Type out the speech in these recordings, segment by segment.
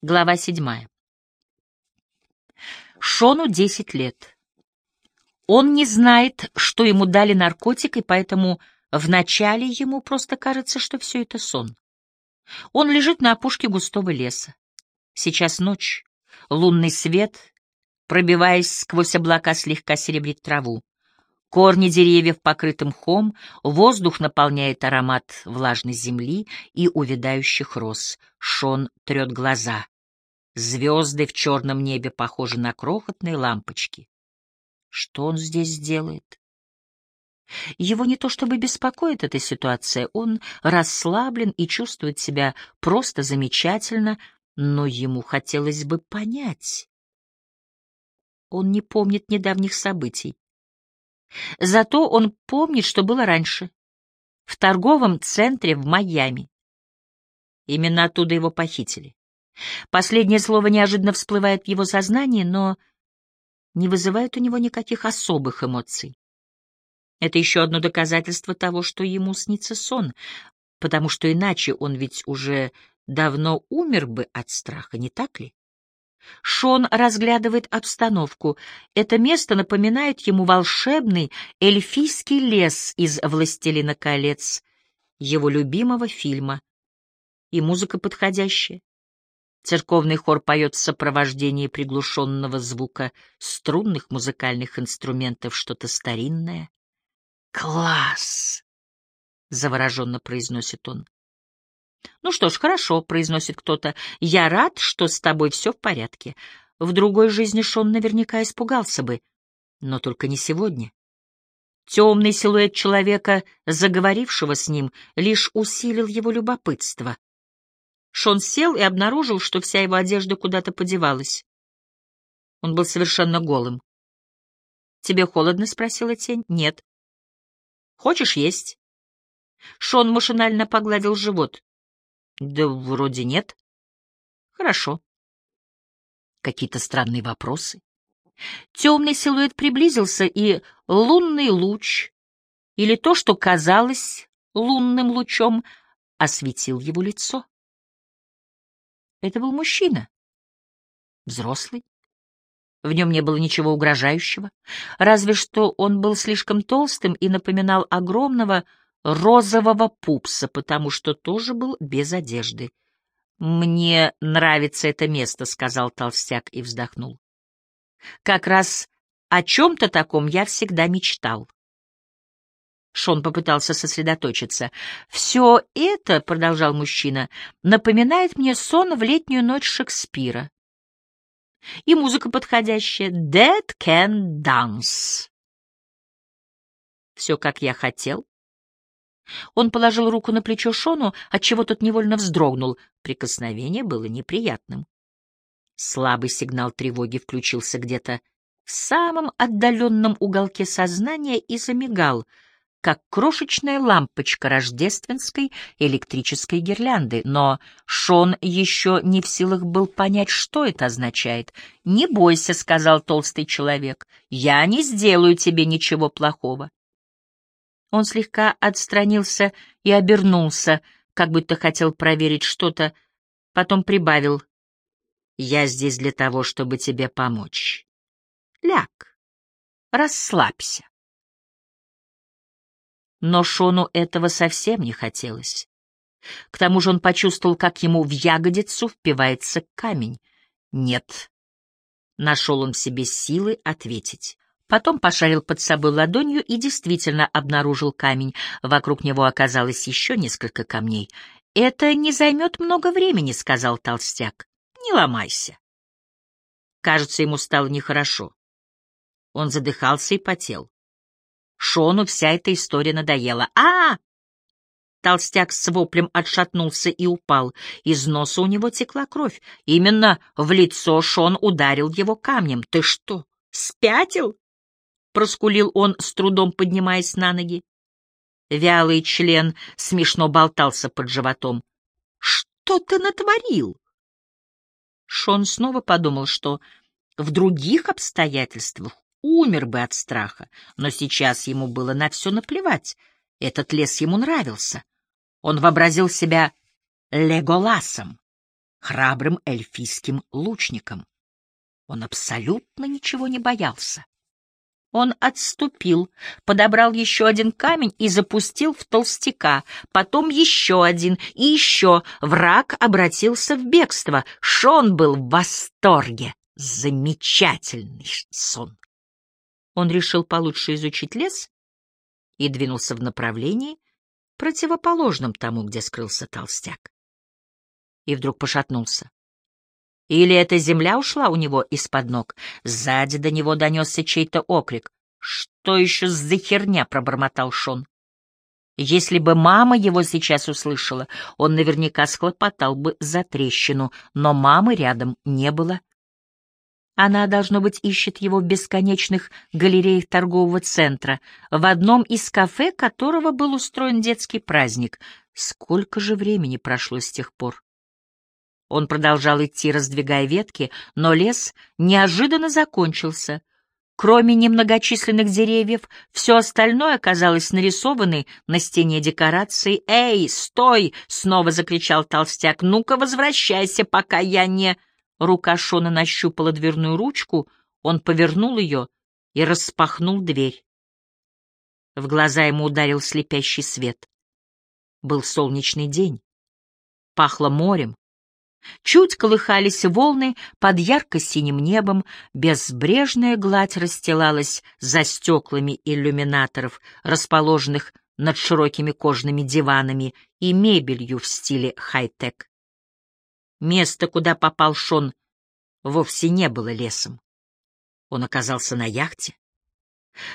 Глава седьмая. Шону десять лет. Он не знает, что ему дали наркотик, и поэтому вначале ему просто кажется, что все это сон. Он лежит на опушке густого леса. Сейчас ночь, лунный свет, пробиваясь сквозь облака, слегка серебрит траву. Корни деревьев покрыты мхом, воздух наполняет аромат влажной земли и увядающих роз. Шон трет глаза. Звезды в черном небе похожи на крохотные лампочки. Что он здесь делает? Его не то чтобы беспокоит эта ситуация, он расслаблен и чувствует себя просто замечательно, но ему хотелось бы понять. Он не помнит недавних событий. Зато он помнит, что было раньше, в торговом центре в Майами. Именно оттуда его похитили. Последнее слово неожиданно всплывает в его сознании, но не вызывает у него никаких особых эмоций. Это еще одно доказательство того, что ему снится сон, потому что иначе он ведь уже давно умер бы от страха, не так ли? Шон разглядывает обстановку. Это место напоминает ему волшебный эльфийский лес из «Властелина колец», его любимого фильма. И музыка подходящая. Церковный хор поет в сопровождении приглушенного звука струнных музыкальных инструментов что-то старинное. «Класс!» — завороженно произносит он. «Ну что ж, хорошо», — произносит кто-то. «Я рад, что с тобой все в порядке. В другой жизни Шон наверняка испугался бы, но только не сегодня». Темный силуэт человека, заговорившего с ним, лишь усилил его любопытство. Шон сел и обнаружил, что вся его одежда куда-то подевалась. Он был совершенно голым. «Тебе холодно?» — спросила тень. «Нет». «Хочешь есть?» Шон машинально погладил живот. Да вроде нет. Хорошо. Какие-то странные вопросы. Темный силуэт приблизился, и лунный луч, или то, что казалось лунным лучом, осветил его лицо. Это был мужчина. Взрослый. В нем не было ничего угрожающего, разве что он был слишком толстым и напоминал огромного, розового пупса, потому что тоже был без одежды. «Мне нравится это место», — сказал толстяк и вздохнул. «Как раз о чем-то таком я всегда мечтал». Шон попытался сосредоточиться. «Все это, — продолжал мужчина, — напоминает мне сон в летнюю ночь Шекспира. И музыка подходящая — «Dead Can Dance». Все, как я хотел, он положил руку на плечо Шону, отчего тот невольно вздрогнул. Прикосновение было неприятным. Слабый сигнал тревоги включился где-то в самом отдаленном уголке сознания и замигал, как крошечная лампочка рождественской электрической гирлянды. Но Шон еще не в силах был понять, что это означает. «Не бойся», — сказал толстый человек, — «я не сделаю тебе ничего плохого». Он слегка отстранился и обернулся, как будто хотел проверить что-то, потом прибавил. «Я здесь для того, чтобы тебе помочь. Ляг, расслабься». Но Шону этого совсем не хотелось. К тому же он почувствовал, как ему в ягодицу впивается камень. «Нет», — нашел он себе силы ответить. Потом пошарил под собой ладонью и действительно обнаружил камень. Вокруг него оказалось еще несколько камней. «Это не займет много времени», — сказал толстяк. «Не ломайся». Кажется, ему стало нехорошо. Он задыхался и потел. Шону вся эта история надоела. а, -а, -а Толстяк с воплем отшатнулся и упал. Из носа у него текла кровь. Именно в лицо Шон ударил его камнем. «Ты что, спятил?» — проскулил он, с трудом поднимаясь на ноги. Вялый член смешно болтался под животом. «Что ты натворил?» Шон снова подумал, что в других обстоятельствах умер бы от страха, но сейчас ему было на все наплевать. Этот лес ему нравился. Он вообразил себя Леголасом. храбрым эльфийским лучником. Он абсолютно ничего не боялся. Он отступил, подобрал еще один камень и запустил в толстяка, потом еще один и еще. Враг обратился в бегство. Шон был в восторге. Замечательный сон. Он решил получше изучить лес и двинулся в направлении, противоположном тому, где скрылся толстяк. И вдруг пошатнулся. Или эта земля ушла у него из-под ног? Сзади до него донесся чей-то окрик. «Что еще за херня?» — пробормотал Шон. Если бы мама его сейчас услышала, он наверняка схлопотал бы за трещину, но мамы рядом не было. Она, должно быть, ищет его в бесконечных галереях торгового центра, в одном из кафе которого был устроен детский праздник. Сколько же времени прошло с тех пор? Он продолжал идти, раздвигая ветки, но лес неожиданно закончился. Кроме немногочисленных деревьев, все остальное оказалось нарисованной на стене декорации. «Эй, стой!» — снова закричал толстяк. «Ну-ка, возвращайся, пока я не...» Рука Шона нащупала дверную ручку, он повернул ее и распахнул дверь. В глаза ему ударил слепящий свет. Был солнечный день. Пахло морем, Чуть колыхались волны под ярко-синим небом, безбрежная гладь расстилалась за стеклами иллюминаторов, расположенных над широкими кожаными диванами и мебелью в стиле хай-тек. Место, куда попал Шон, вовсе не было лесом. Он оказался на яхте.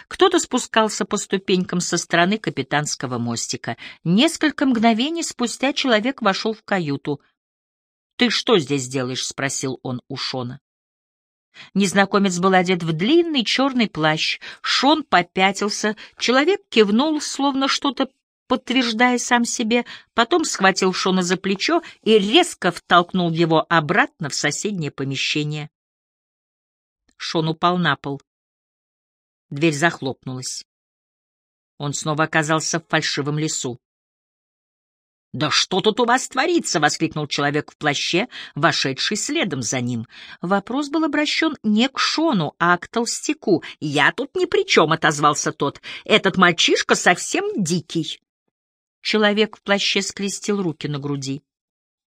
Кто-то спускался по ступенькам со стороны капитанского мостика. Несколько мгновений спустя человек вошел в каюту — «Ты что здесь делаешь?» — спросил он у Шона. Незнакомец был одет в длинный черный плащ. Шон попятился, человек кивнул, словно что-то подтверждая сам себе, потом схватил Шона за плечо и резко втолкнул его обратно в соседнее помещение. Шон упал на пол. Дверь захлопнулась. Он снова оказался в фальшивом лесу. «Да что тут у вас творится?» — воскликнул человек в плаще, вошедший следом за ним. Вопрос был обращен не к Шону, а к толстяку. «Я тут ни при чем», — отозвался тот. «Этот мальчишка совсем дикий». Человек в плаще скрестил руки на груди.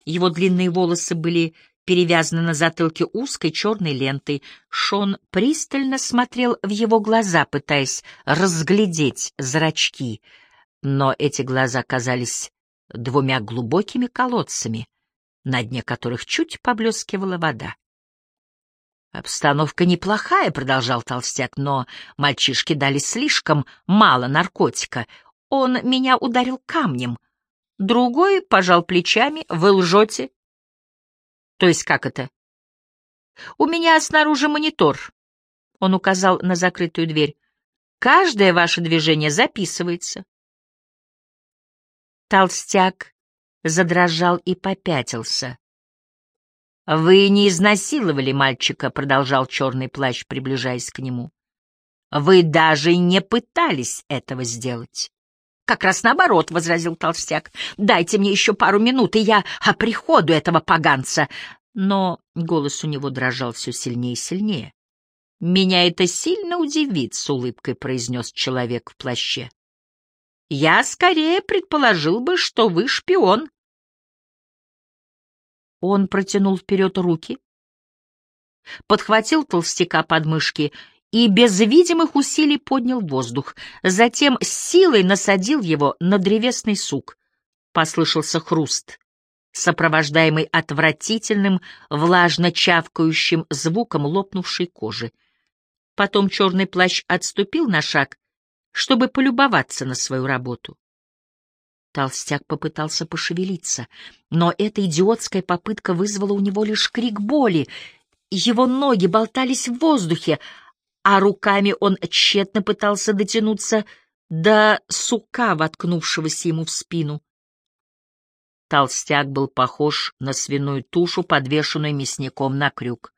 Его длинные волосы были перевязаны на затылке узкой черной лентой. Шон пристально смотрел в его глаза, пытаясь разглядеть зрачки, но эти глаза казались двумя глубокими колодцами, на дне которых чуть поблескивала вода. «Обстановка неплохая», — продолжал толстяк, — «но мальчишки дали слишком мало наркотика. Он меня ударил камнем. Другой пожал плечами. Вы лжете?» «То есть как это?» «У меня снаружи монитор», — он указал на закрытую дверь. «Каждое ваше движение записывается. Толстяк задрожал и попятился. — Вы не изнасиловали мальчика, — продолжал черный плащ, приближаясь к нему. — Вы даже не пытались этого сделать. — Как раз наоборот, — возразил толстяк. — Дайте мне еще пару минут, и я оприходу этого поганца. Но голос у него дрожал все сильнее и сильнее. — Меня это сильно удивит, — с улыбкой произнес человек в плаще. Я скорее предположил бы, что вы шпион. Он протянул вперед руки, подхватил толстяка под мышки и без видимых усилий поднял воздух, затем силой насадил его на древесный сук. Послышался хруст, сопровождаемый отвратительным, влажно чавкающим звуком лопнувшей кожи. Потом черный плащ отступил на шаг чтобы полюбоваться на свою работу. Толстяк попытался пошевелиться, но эта идиотская попытка вызвала у него лишь крик боли. Его ноги болтались в воздухе, а руками он тщетно пытался дотянуться до сука, воткнувшегося ему в спину. Толстяк был похож на свиную тушу, подвешенную мясником на крюк.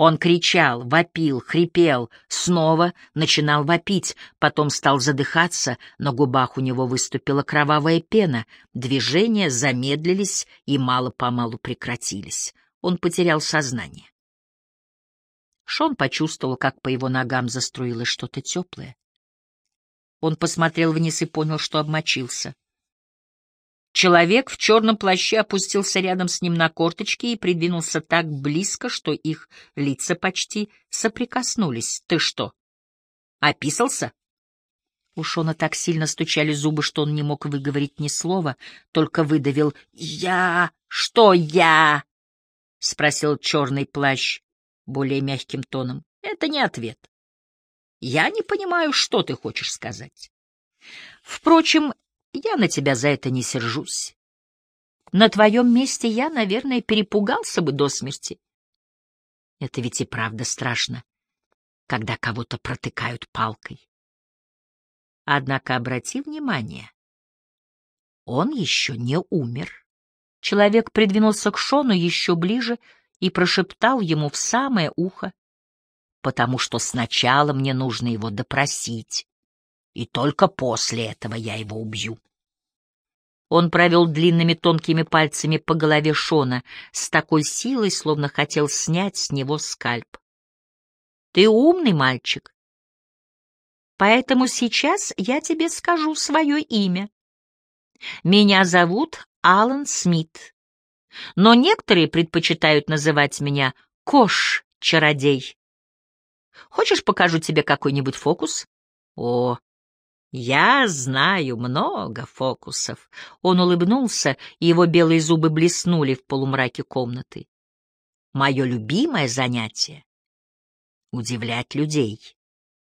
Он кричал, вопил, хрипел, снова начинал вопить, потом стал задыхаться, на губах у него выступила кровавая пена, движения замедлились и мало-помалу прекратились. Он потерял сознание. Шон почувствовал, как по его ногам заструилось что-то теплое. Он посмотрел вниз и понял, что обмочился. Человек в черном плаще опустился рядом с ним на корточки и придвинулся так близко, что их лица почти соприкоснулись. «Ты что, описался?» У Шона так сильно стучали зубы, что он не мог выговорить ни слова, только выдавил «Я... Что я?» — спросил черный плащ более мягким тоном. «Это не ответ. Я не понимаю, что ты хочешь сказать. Впрочем, я на тебя за это не сержусь. На твоем месте я, наверное, перепугался бы до смерти. Это ведь и правда страшно, когда кого-то протыкают палкой. Однако обрати внимание, он еще не умер. Человек придвинулся к Шону еще ближе и прошептал ему в самое ухо, потому что сначала мне нужно его допросить и только после этого я его убью. Он провел длинными тонкими пальцами по голове Шона с такой силой, словно хотел снять с него скальп. «Ты умный мальчик, поэтому сейчас я тебе скажу свое имя. Меня зовут Алан Смит, но некоторые предпочитают называть меня Кош-чародей. Хочешь, покажу тебе какой-нибудь фокус? О, «Я знаю много фокусов». Он улыбнулся, и его белые зубы блеснули в полумраке комнаты. «Мое любимое занятие — удивлять людей».